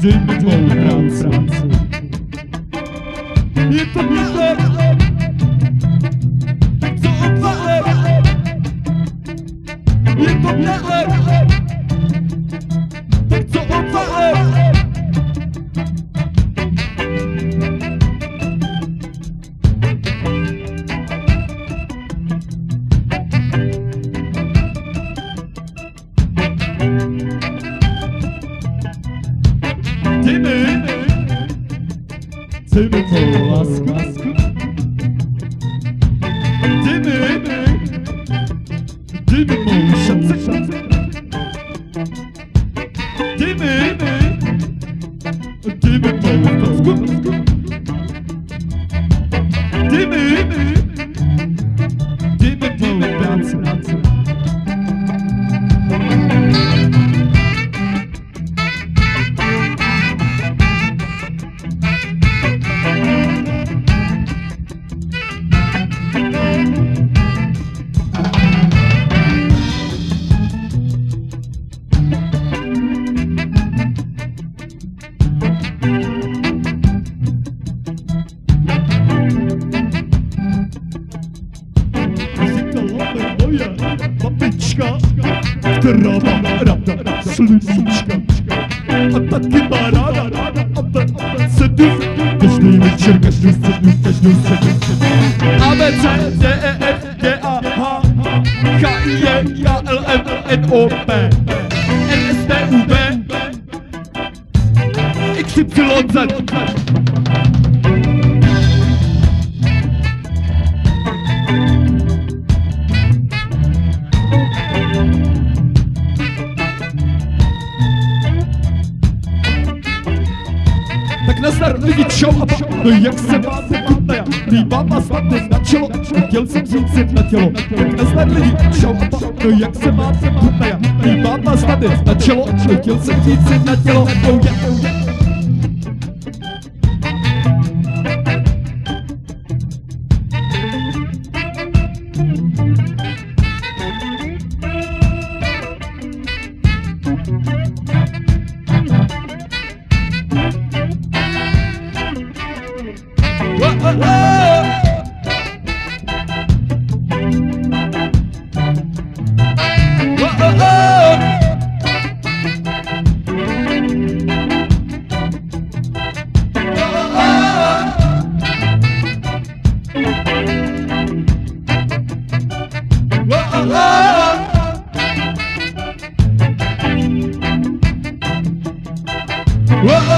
Dzień dobry, Francja. I to mi żarty. Co odwalę. Dymy, dymy mą laskę. Dymy, Dymy, dymy trawa, rada, śliczka. A taki barana, a ten sedów, każdy wieczór, każdy sedów, każdy sedów. A, B, C, D, E, F, G, A, H, K, I, E, K, L, M, N, O, P, N, S, T, U, V, X, Y, Z. jak se máte kutnaja, líbám vás spadne na čelo, chtěl jsem říct si na tělo. Na start lidi čau a pa, no jak se máte kutnaja, líbám vás spadne na čelo, chtěl jsem říct si na tělo. Oh yeah, oh yeah. Whoa.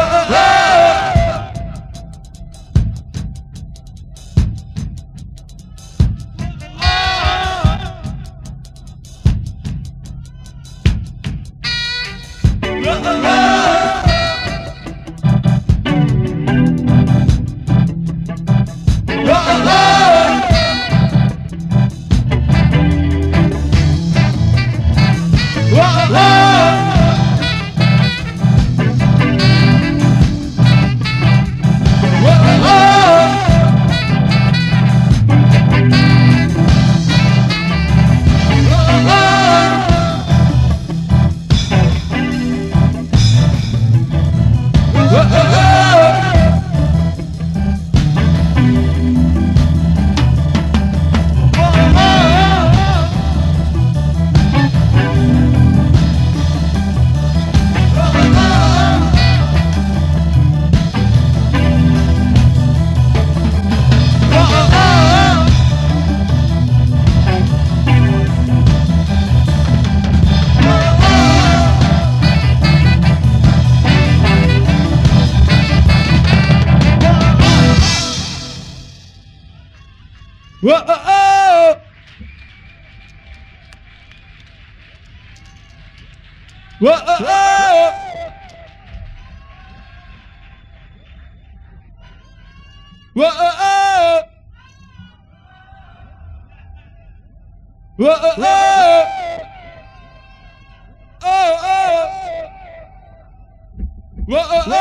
whoa. Whoa, oh, oh. Whoa, oh, oh. Whoa, oh, oh. Whoa, oh, oh. Oh, oh. Whoa, oh, oh.